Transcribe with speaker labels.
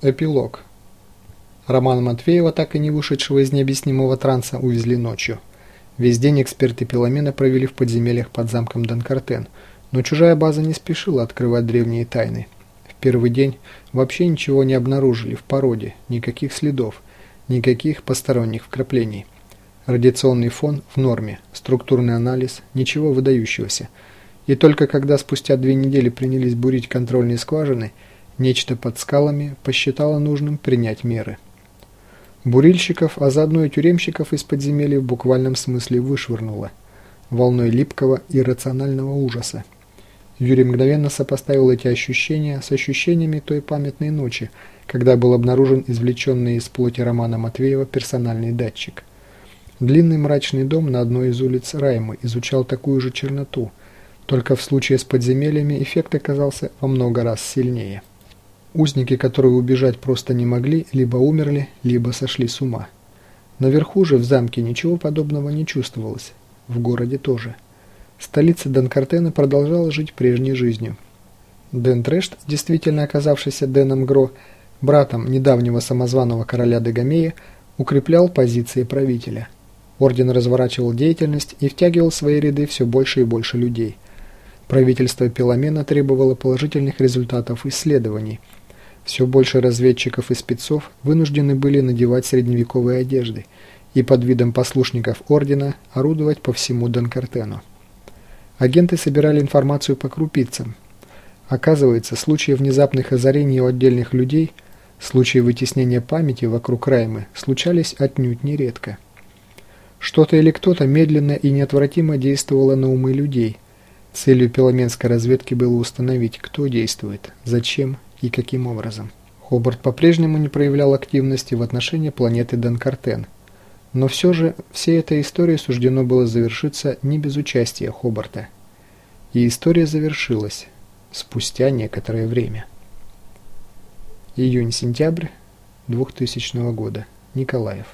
Speaker 1: Эпилог. Романа Матвеева, так и не вышедшего из необъяснимого транса, увезли ночью. Весь день эксперты Пеломена провели в подземельях под замком Данкартен, но чужая база не спешила открывать древние тайны. В первый день вообще ничего не обнаружили в породе, никаких следов, никаких посторонних вкраплений. Радиационный фон в норме, структурный анализ, ничего выдающегося. И только когда спустя две недели принялись бурить контрольные скважины – Нечто под скалами посчитало нужным принять меры. Бурильщиков, а заодно и тюремщиков из подземелья в буквальном смысле вышвырнуло. Волной липкого иррационального ужаса. Юрий мгновенно сопоставил эти ощущения с ощущениями той памятной ночи, когда был обнаружен извлеченный из плоти Романа Матвеева персональный датчик. Длинный мрачный дом на одной из улиц Раймы изучал такую же черноту, только в случае с подземельями эффект оказался во много раз сильнее. Узники, которые убежать просто не могли, либо умерли, либо сошли с ума. Наверху же в замке ничего подобного не чувствовалось. В городе тоже. Столица Данкартена продолжала жить прежней жизнью. Дэн Трешт, действительно оказавшийся Дэном Гро, братом недавнего самозваного короля Дагомея, укреплял позиции правителя. Орден разворачивал деятельность и втягивал в свои ряды все больше и больше людей. Правительство Пеломена требовало положительных результатов исследований – все больше разведчиков и спецов вынуждены были надевать средневековые одежды и под видом послушников ордена орудовать по всему Донкартену. Агенты собирали информацию по крупицам. Оказывается, случаи внезапных озарений у отдельных людей, случаи вытеснения памяти вокруг Раймы случались отнюдь нередко. Что-то или кто-то медленно и неотвратимо действовало на умы людей. Целью пеломенской разведки было установить, кто действует, зачем и каким образом. Хобарт по-прежнему не проявлял активности в отношении планеты Данкартен. Но все же всей этой истории суждено было завершиться не без участия Хобарта. И история завершилась спустя некоторое время. Июнь-сентябрь 2000 года. Николаев.